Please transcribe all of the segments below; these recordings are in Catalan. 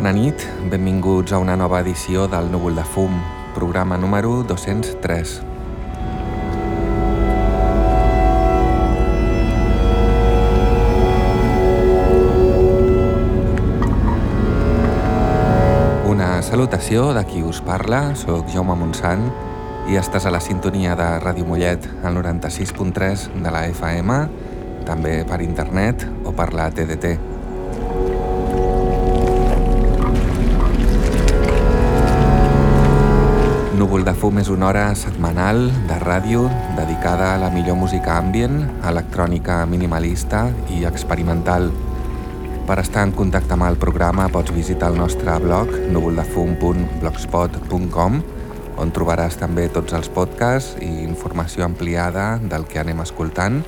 Bona nit. Benvinguts a una nova edició del Núvol de Fum, programa número 203. Una salutació de qui us parla, sóc Jaume Montsant i estàs a la sintonia de Ràdio Mollet, al 96.3 de la FM, també per internet o per la TDT. Núvol de fum és una hora setmanal de ràdio dedicada a la millor música ambient, electrònica minimalista i experimental. Per estar en contacte amb el programa pots visitar el nostre blog núvoldefum.blogspot.com on trobaràs també tots els podcasts i informació ampliada del que anem escoltant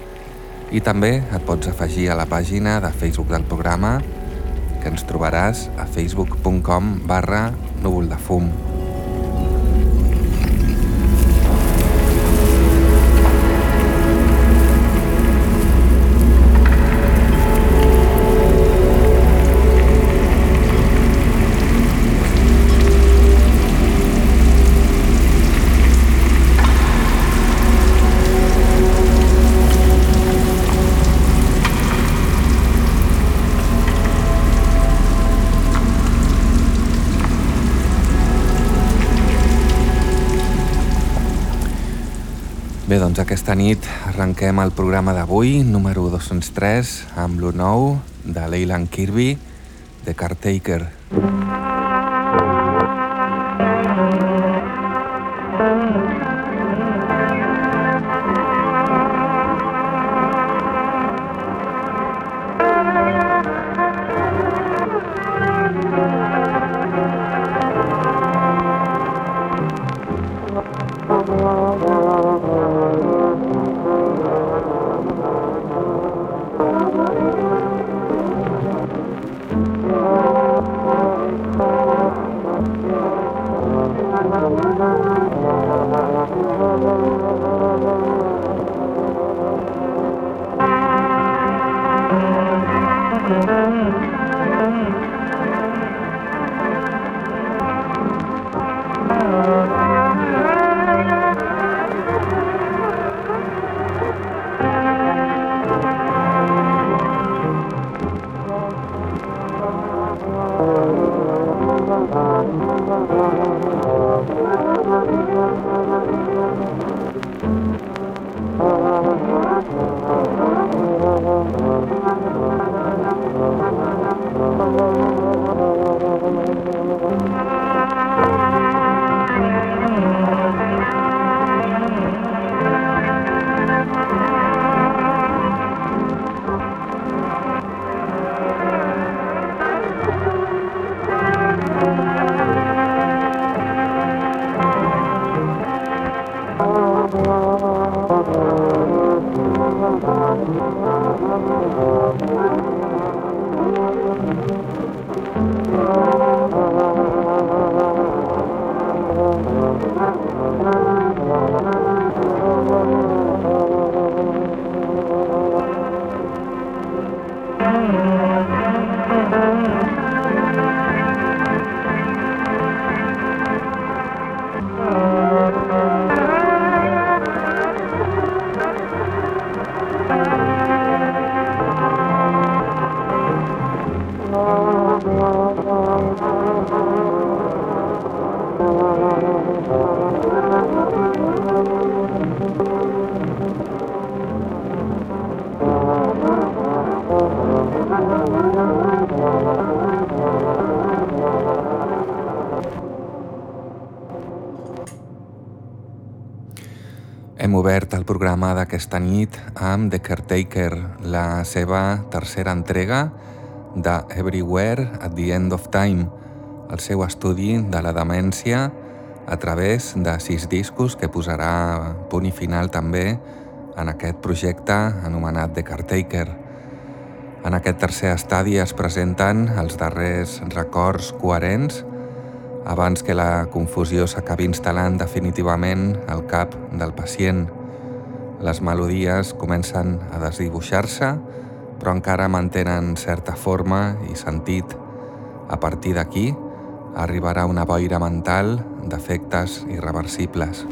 i també et pots afegir a la pàgina de Facebook del programa que ens trobaràs a facebook.com barra núvoldefum. Bé, doncs aquesta nit arrenquem el programa d'avui, número 203, amb lo nou de Leyland Kirby, de Cartaker. Música d'aquesta nit amb The Caretaker, la seva tercera entrega de Everywhere at the End of Time, el seu estudi de la demència a través de sis discos que posarà punt i final també en aquest projecte anomenat The Caretaker. En aquest tercer estadi es presenten els darrers records coherents abans que la confusió s'acabi instal·lant definitivament al cap del pacient. Les melodies comencen a desdibuixar-se, però encara mantenen certa forma i sentit A partir d'aquí, arribarà una boira mental d'efectes irreversibles.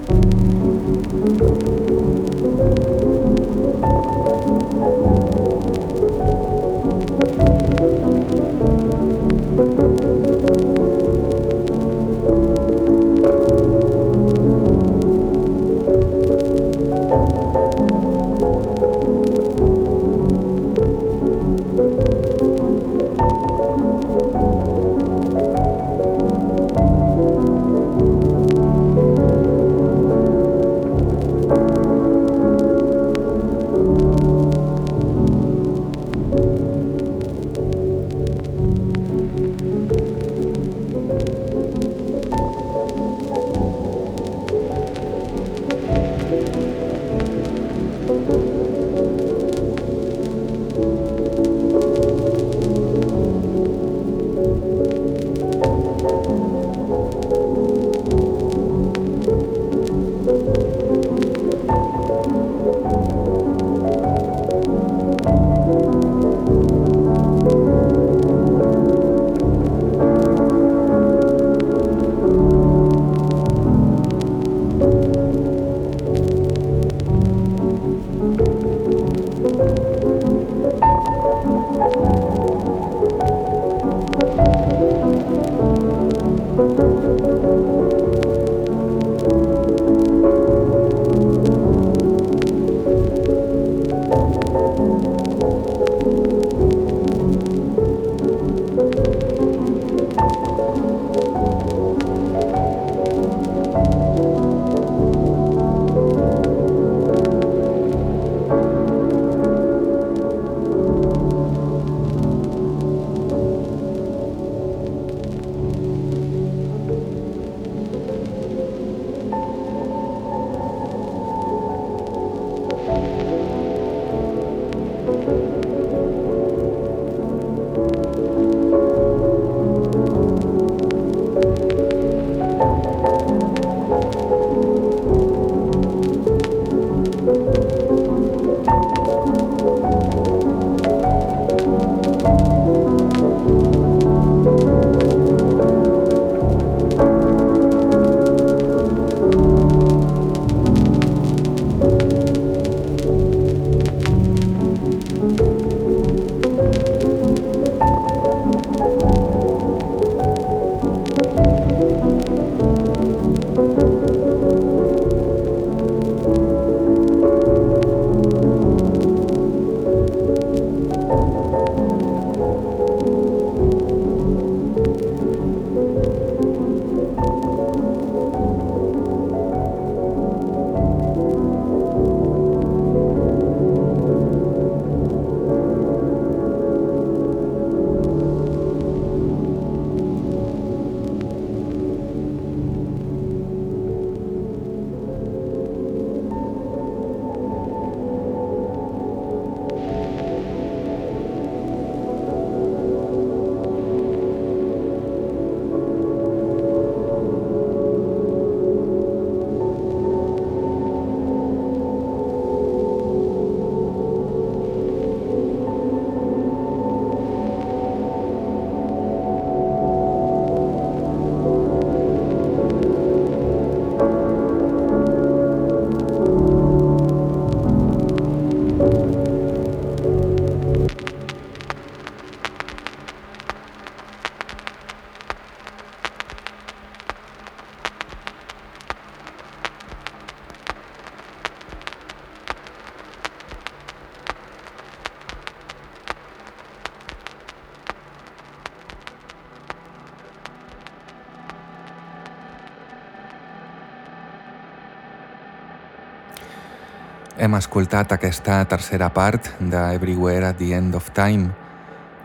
Hem escoltat aquesta tercera part de Everywhere at the End of Time,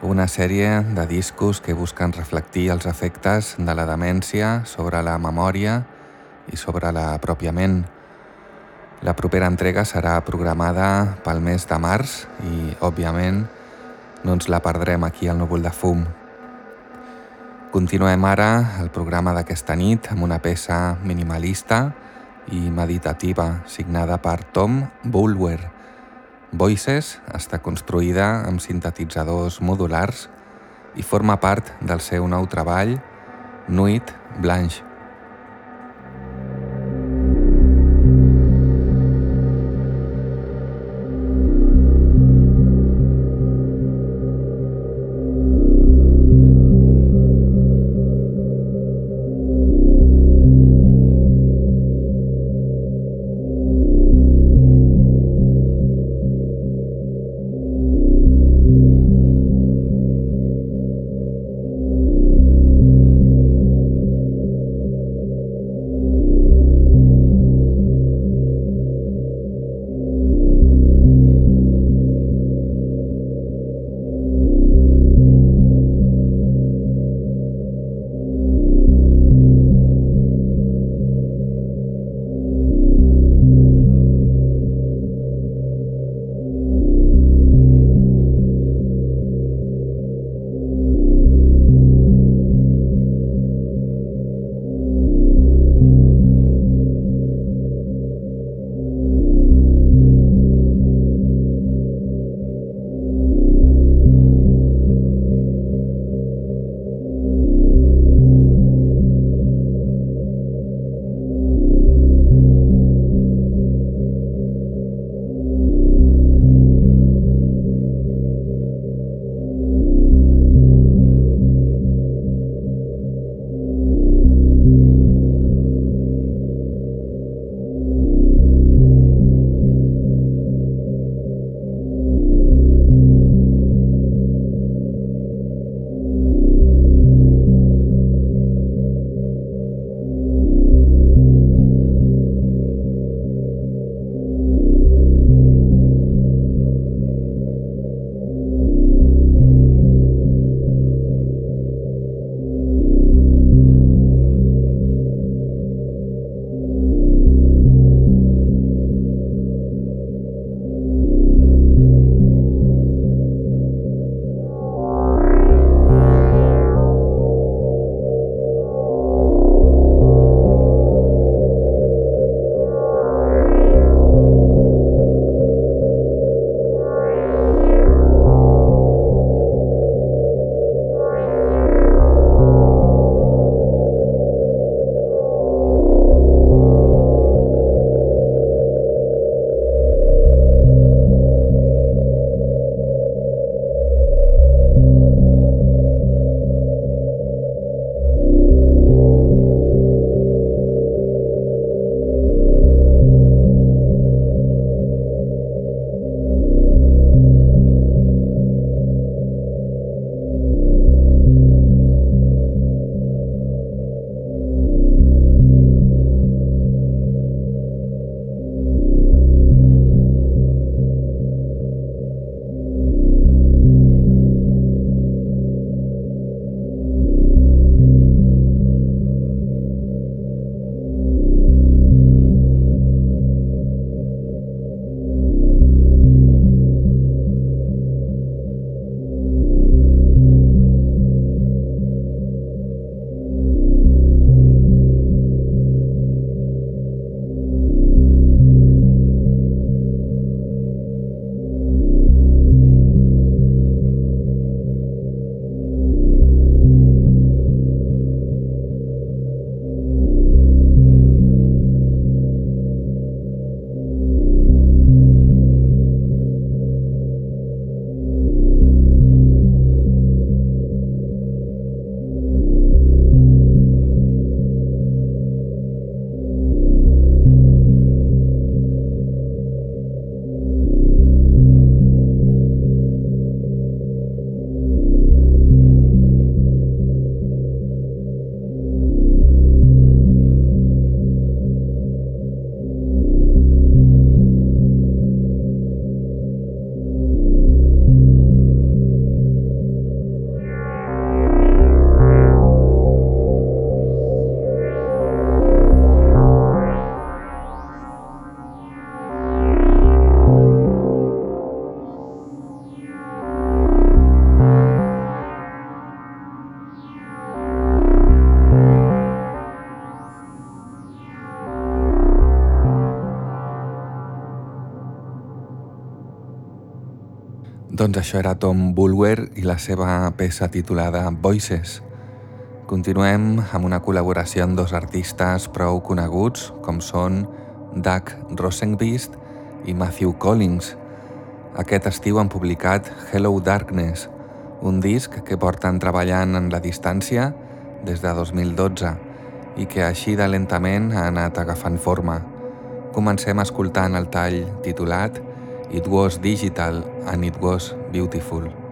una sèrie de discos que busquen reflectir els efectes de la demència sobre la memòria i sobre la pròpia ment. La propera entrega serà programada pel mes de març i, òbviament, no ens la perdrem aquí al núvol de fum. Continuem ara el programa d'aquesta nit amb una peça minimalista i meditativa signada per Tom Bulwer. Voices està construïda amb sintetitzadors modulars i forma part del seu nou treball Nuit Blanche. Doncs això era Tom Bulwer i la seva peça titulada Voices. Continuem amb una col·laboració amb dos artistes prou coneguts com són Doug Rosenbeast i Matthew Collins. Aquest estiu han publicat Hello Darkness, un disc que porten treballant en la distància des de 2012 i que així de lentament ha anat agafant forma. Comencem escoltant el tall titulat It was digital and it was beautiful.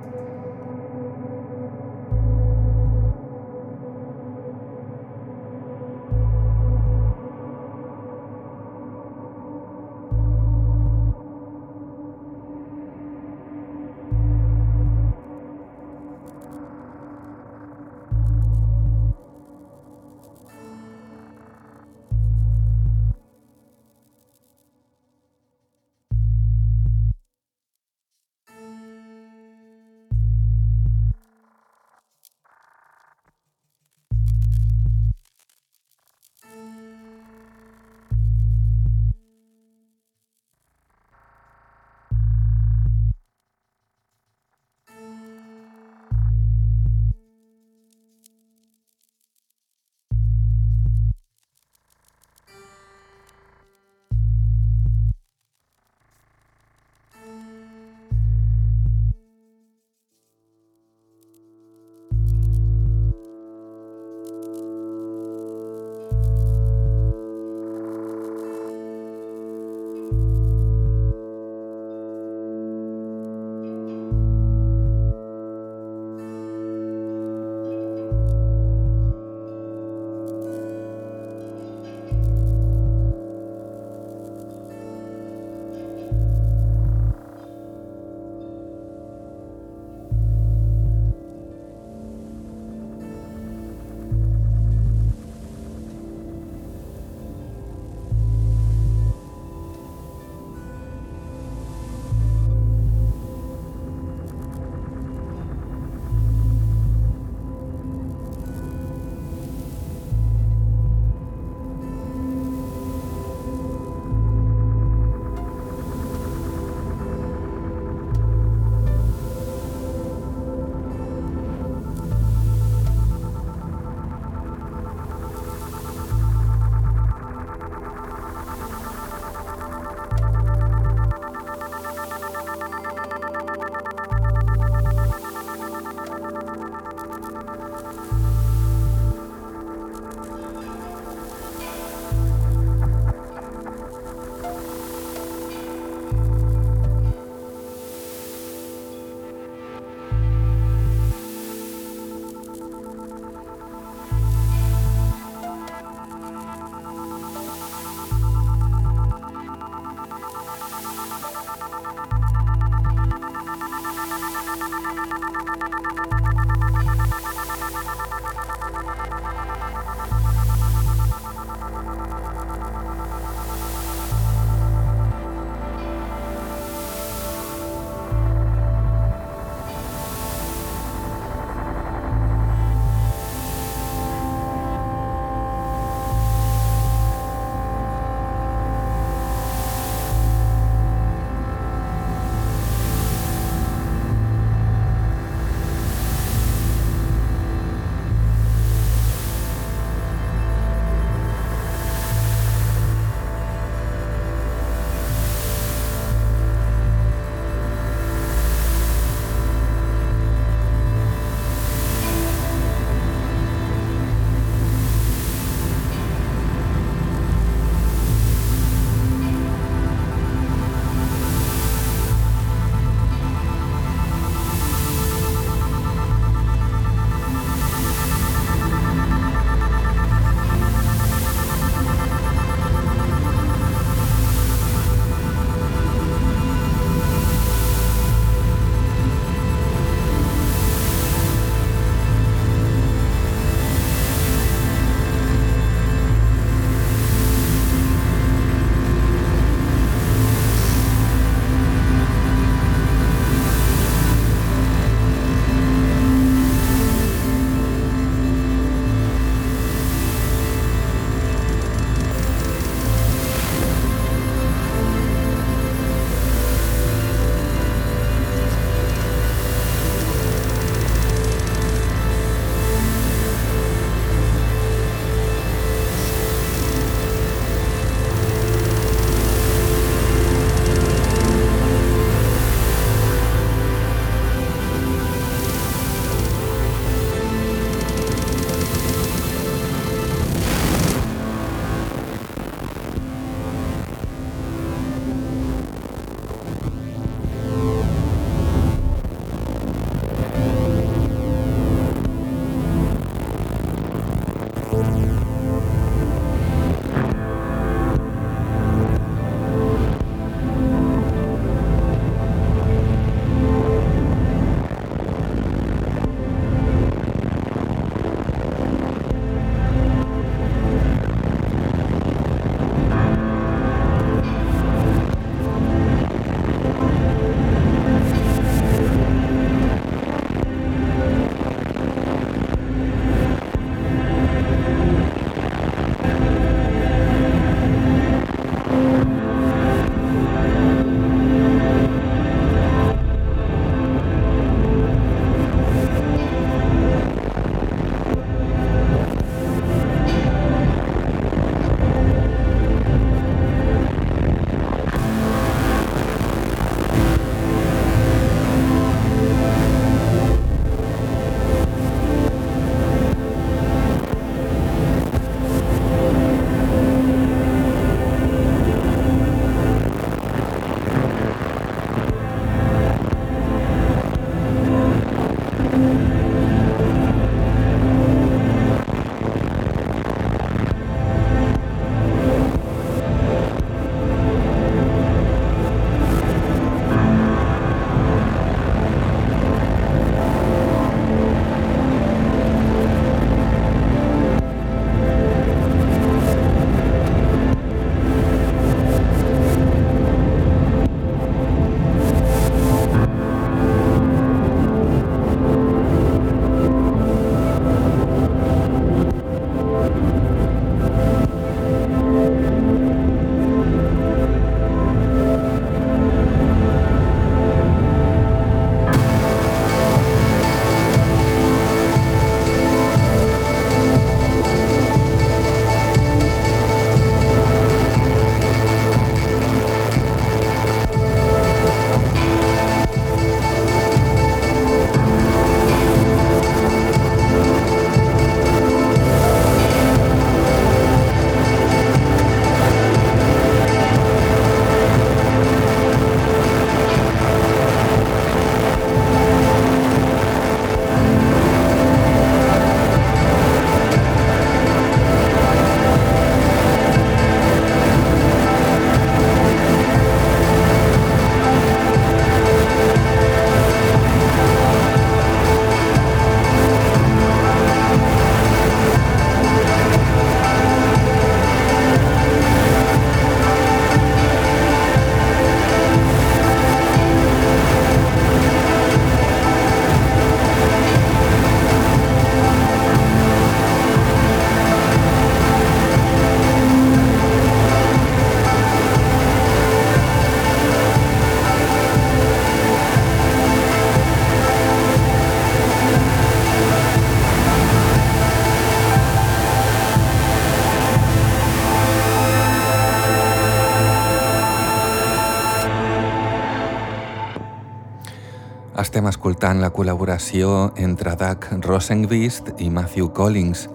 Escoltant la col·laboració entre Doug Rosenqvist i Matthew Collins,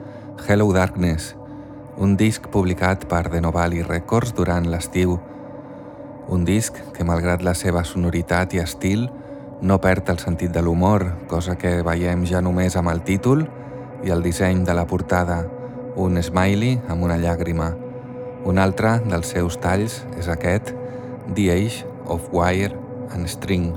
Hello Darkness, un disc publicat per The Novali Records durant l'estiu. Un disc que, malgrat la seva sonoritat i estil, no perd el sentit de l'humor, cosa que veiem ja només amb el títol i el disseny de la portada, un smiley amb una llàgrima. Un altre dels seus talls és aquest, The Age of Wire and String.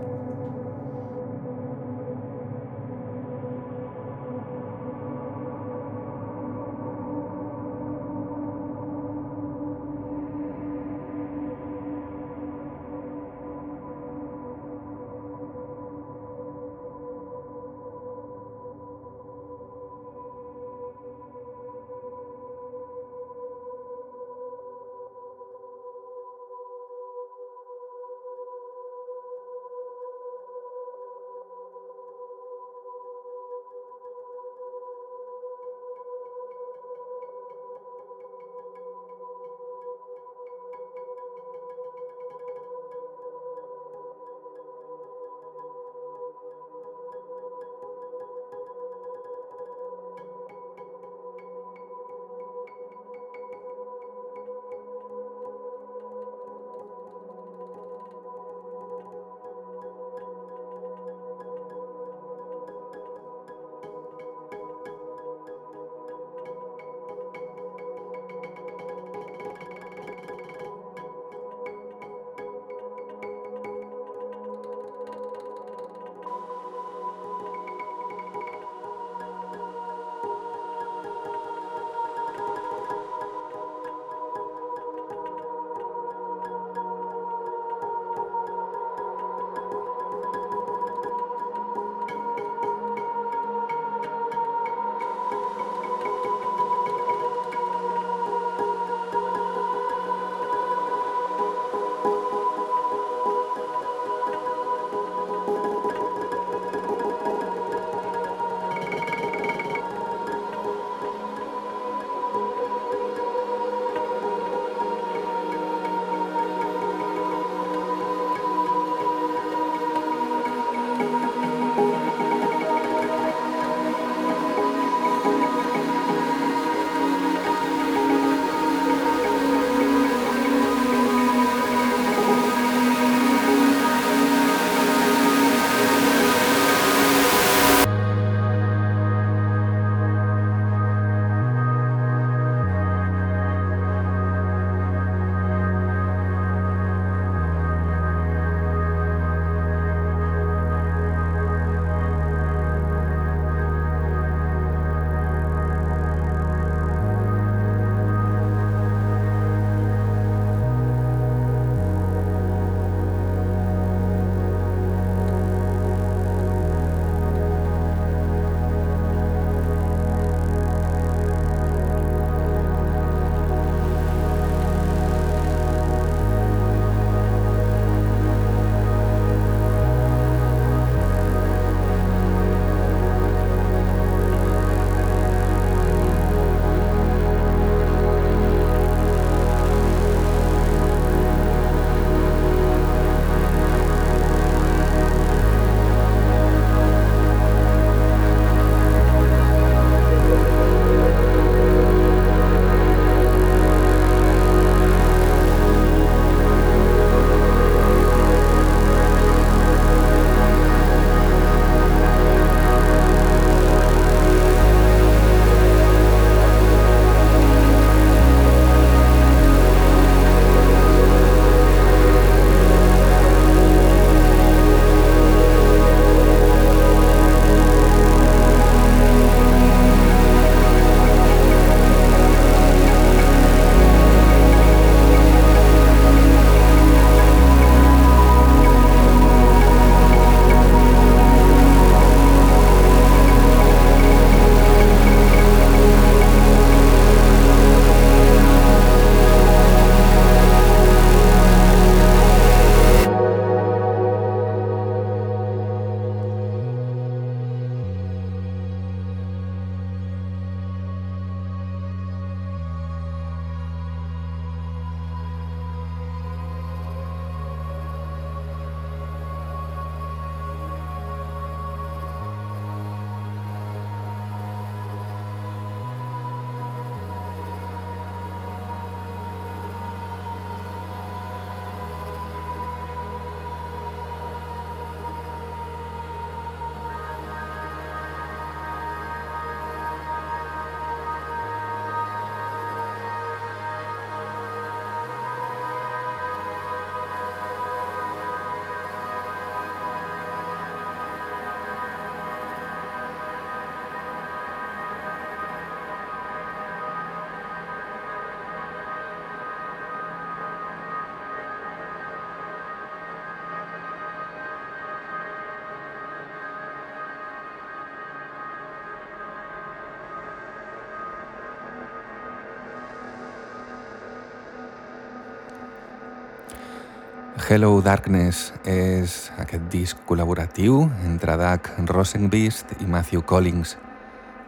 Hello Darkness és aquest disc col·laboratiu entre Doug Rosenbeast i Matthew Collings.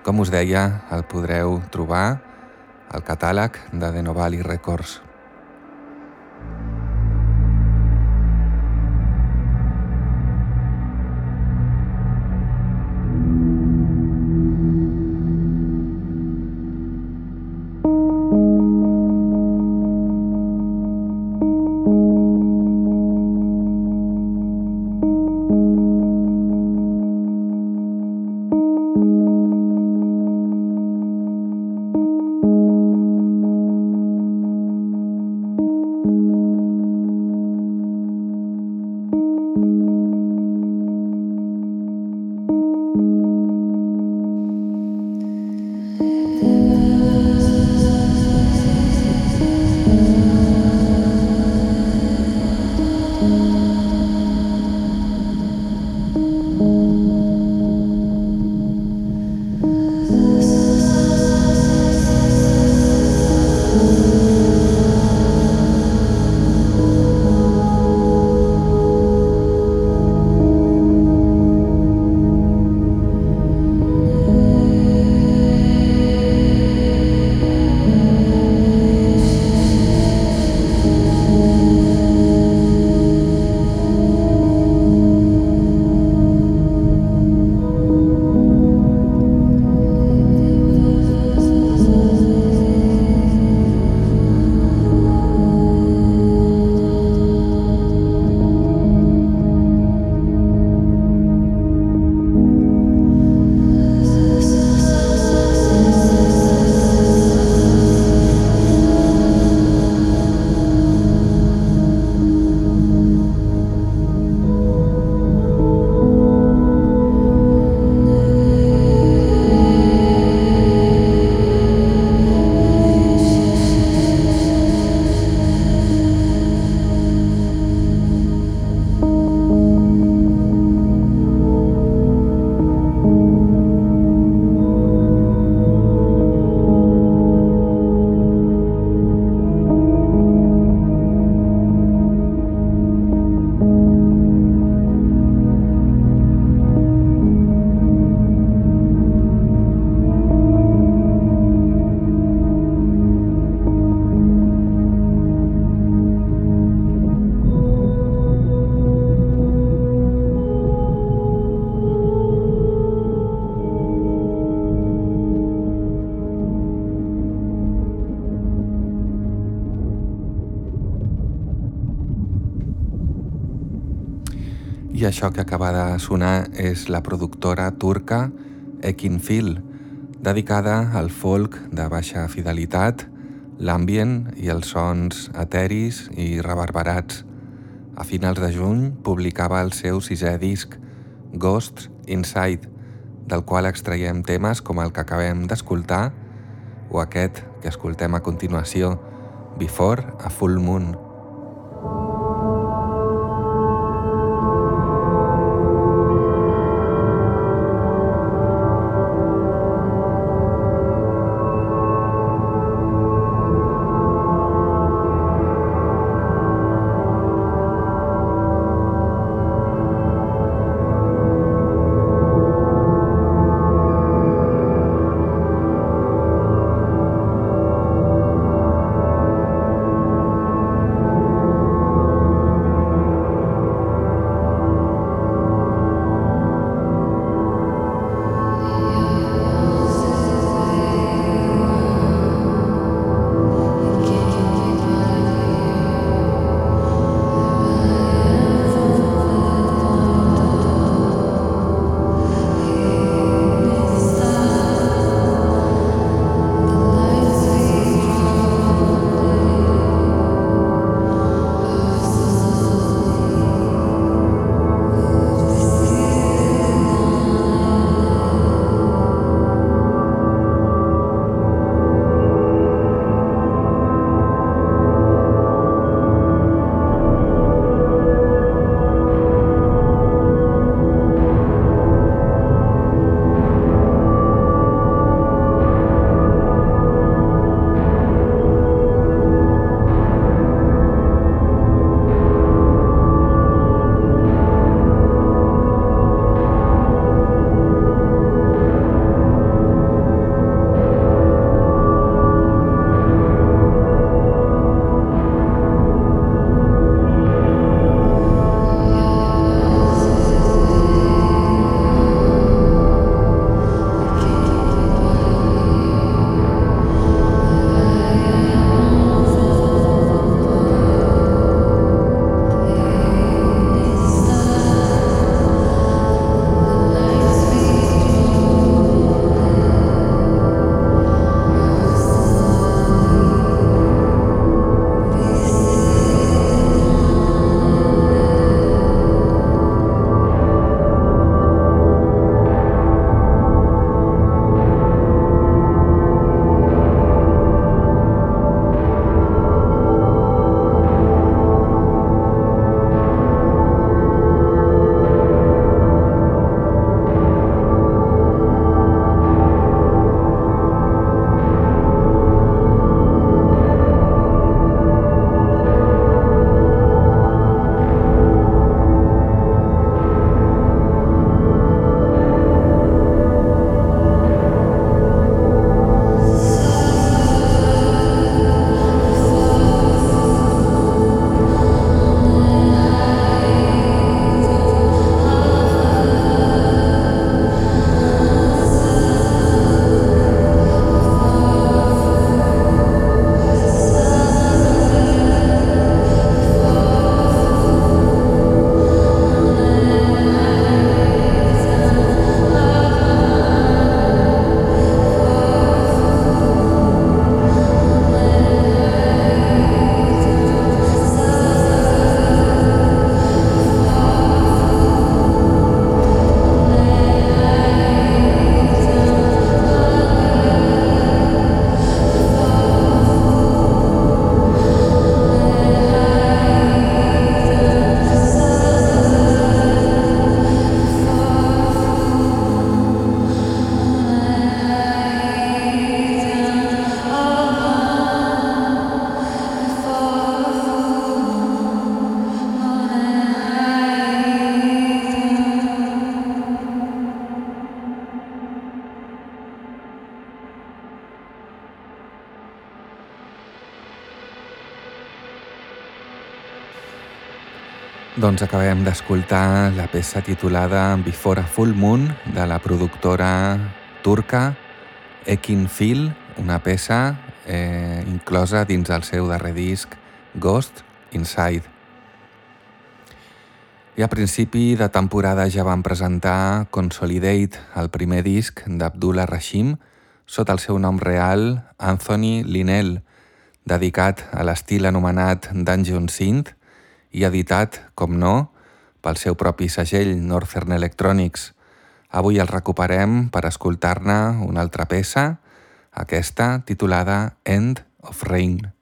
Com us deia, el podreu trobar al catàleg de The Novali Records. Això que acaba de sonar és la productora turca Ekin Fil, dedicada al folk de baixa fidelitat, l'ambient i els sons eteris i reverberats. A finals de juny publicava el seu sisè disc, Ghosts Inside, del qual extraiem temes com el que acabem d'escoltar o aquest que escoltem a continuació, Before a Full Moon. Doncs acabem d'escoltar la peça titulada Before a Full Moon de la productora turca Ekin Phil, una peça eh, inclosa dins el seu darrer disc Ghost Inside. I a principi de temporada ja van presentar Consolidate, el primer disc d'Abdullah Rashim, sota el seu nom real Anthony Linnell, dedicat a l'estil anomenat Dungeon Synth, i editat, com no, pel seu propi segell Northern Electronics. Avui el recuperem per escoltar-ne una altra peça, aquesta titulada End of Rain.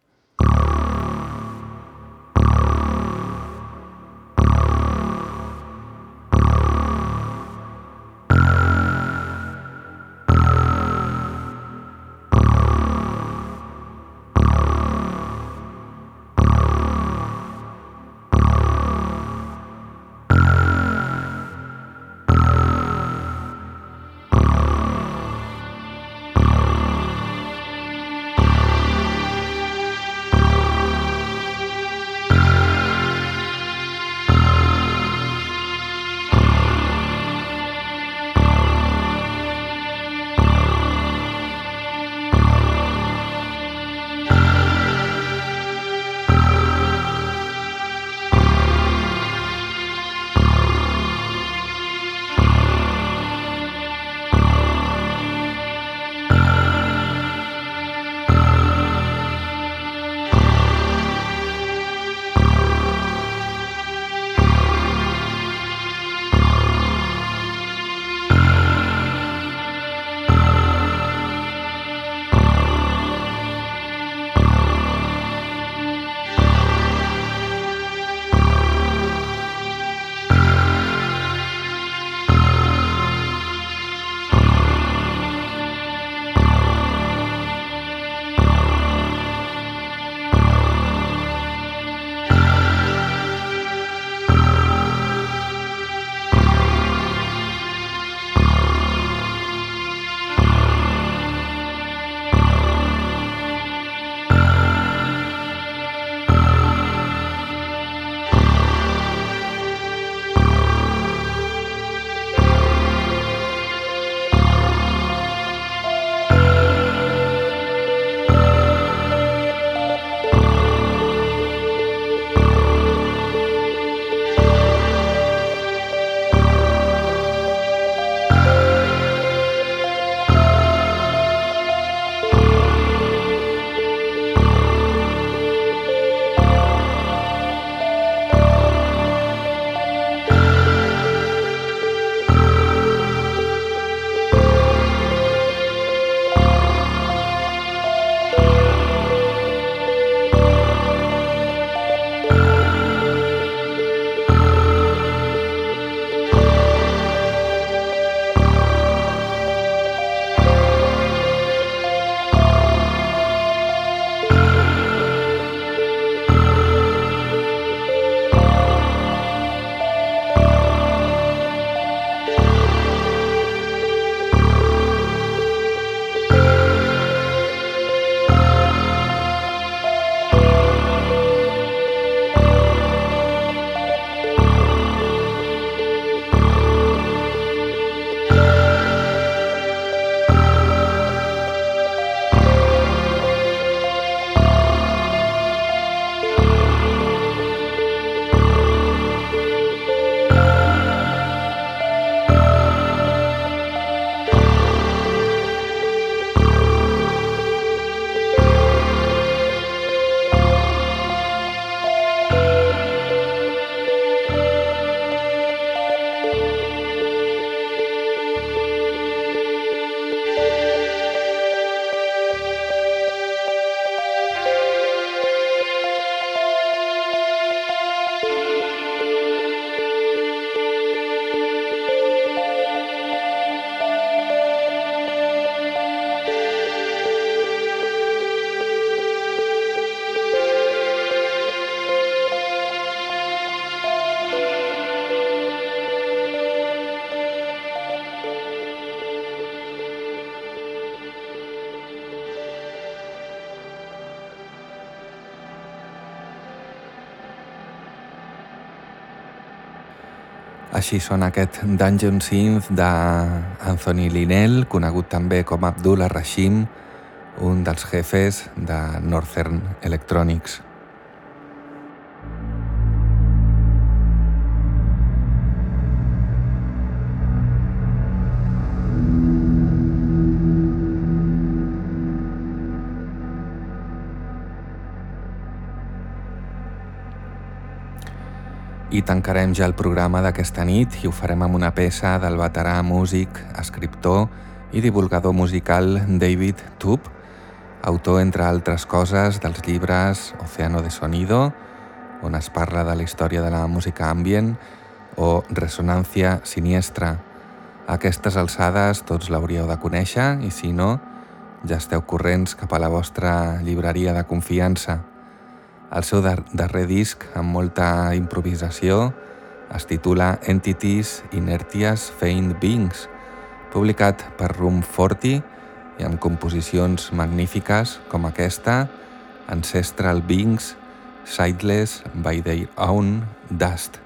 Així sona aquest Dungeon Synth d'Anthony Linnell, conegut també com Abdullah Rashim, un dels jefes de Northern Electronics. I tancarem ja el programa d'aquesta nit i ho farem amb una peça del veterà músic, escriptor i divulgador musical David Tubb, autor, entre altres coses, dels llibres Océano de Sonido, on es parla de la història de la música ambient, o Resonància Siniestra. A aquestes alçades tots l'hauríeu de conèixer i si no, ja esteu corrents cap a la vostra llibreria de confiança. El seu darrer disc, amb molta improvisació, es titula Entities Inertias Faint Beings, publicat per Room 40 i amb composicions magnífiques com aquesta, Ancestral Beings, Sightless by Their Own Dust.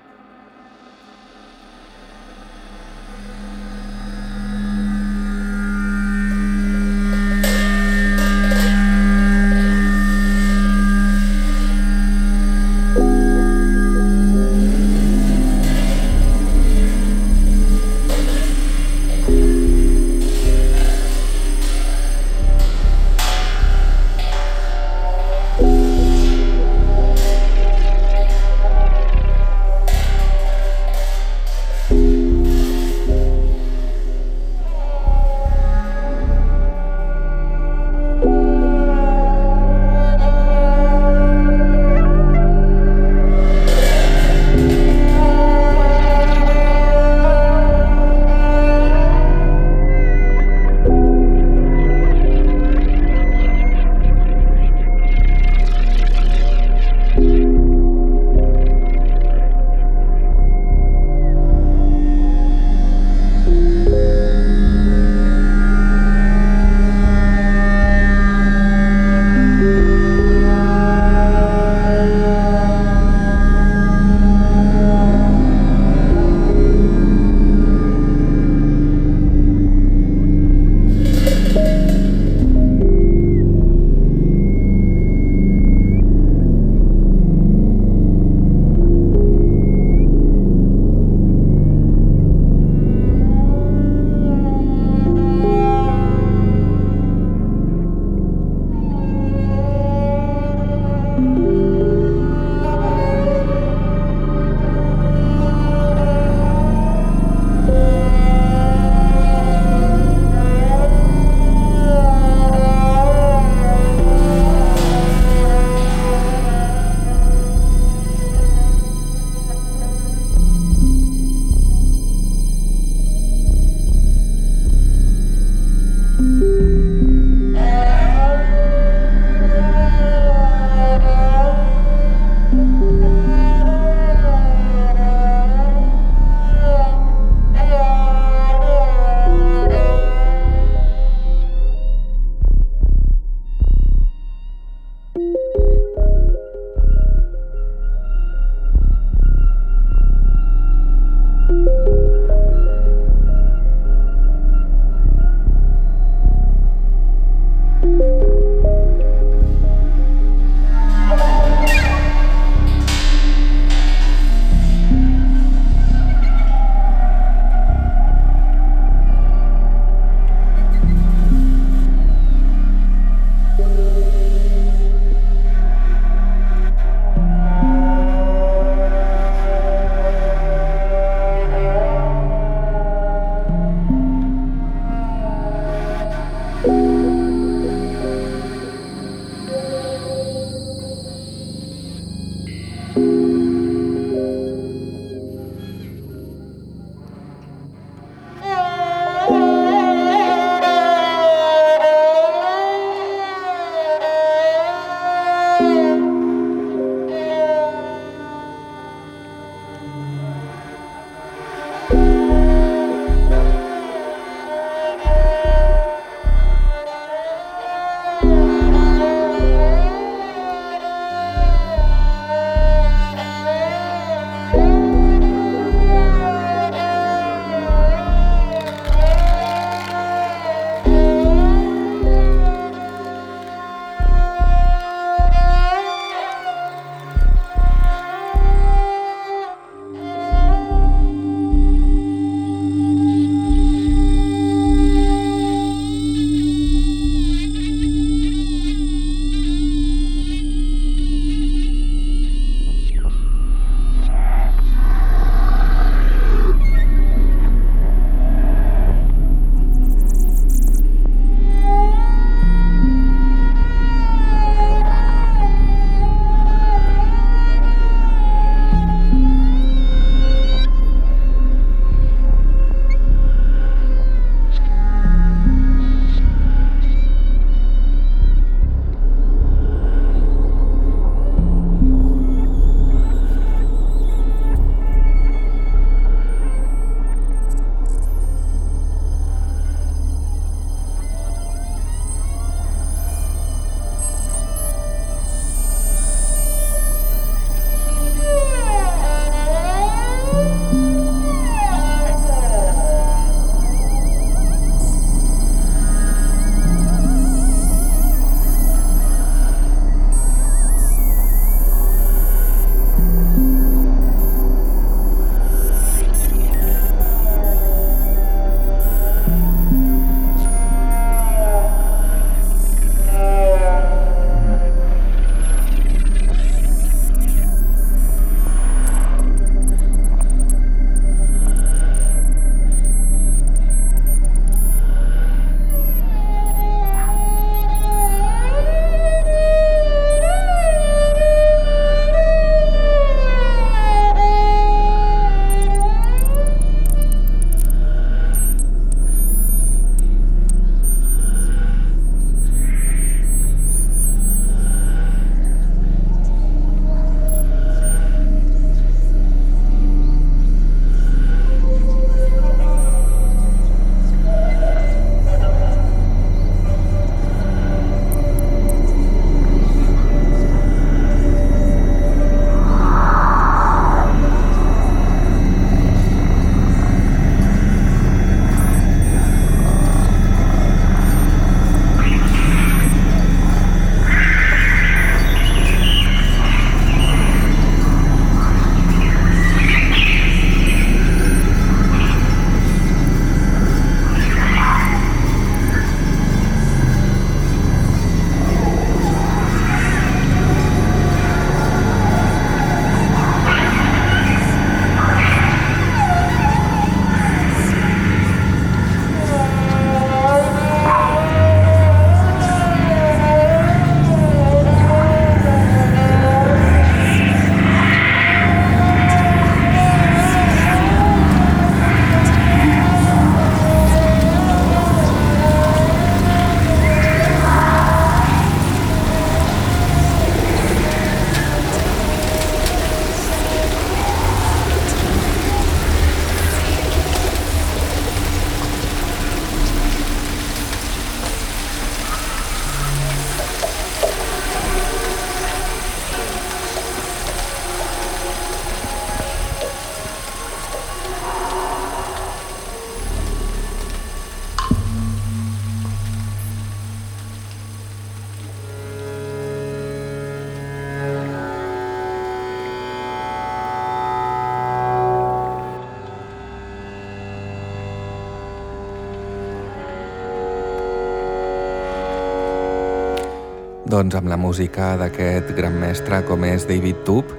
Doncs amb la música d'aquest gran mestre com és David Tube,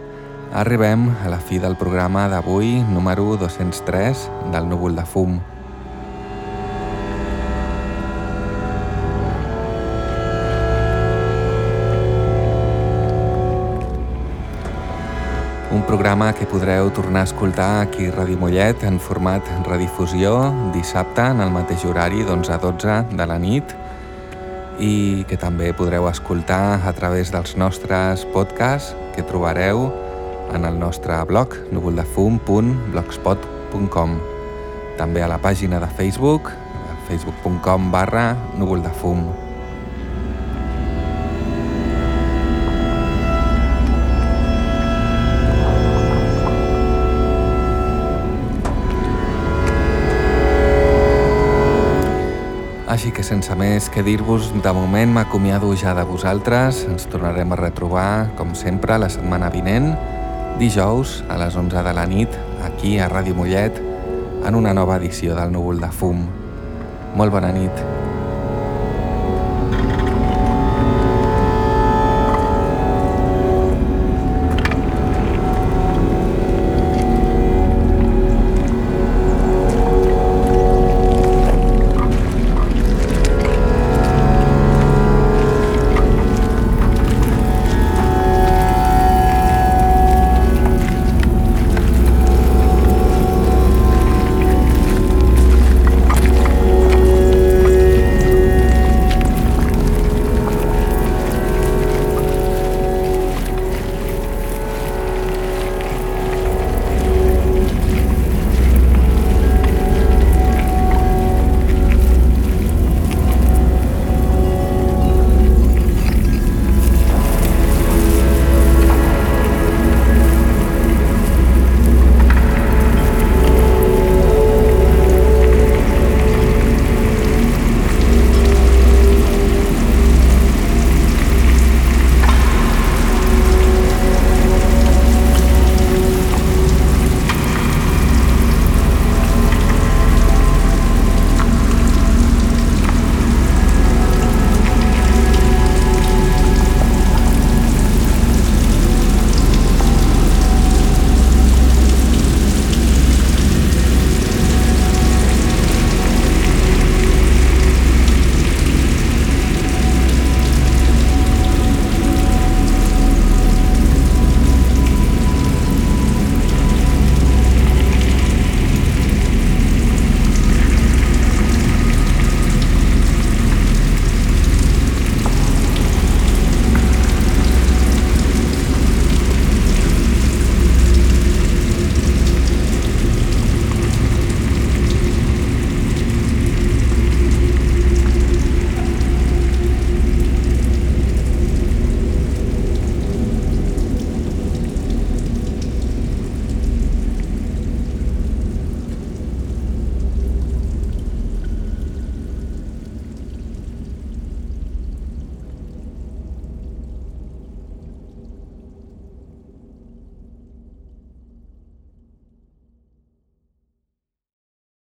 arribem a la fi del programa d'avui, número 203 del Núvol de Fum. Un programa que podreu tornar a escoltar aquí a Ràdio Mollet en format redifusió dissabte en el mateix horari d'11 a 12 de la nit i que també podreu escoltar a través dels nostres podcasts que trobareu en el nostre blog núvoldefum.blogspot.com també a la pàgina de Facebook facebook.com barra núvoldefum.com sense més que dir-vos, de moment m'acomiado ja de vosaltres. Ens tornarem a retrobar, com sempre, la setmana vinent, dijous a les 11 de la nit, aquí a Ràdio Mollet, en una nova edició del Núvol de Fum. Molt bona nit.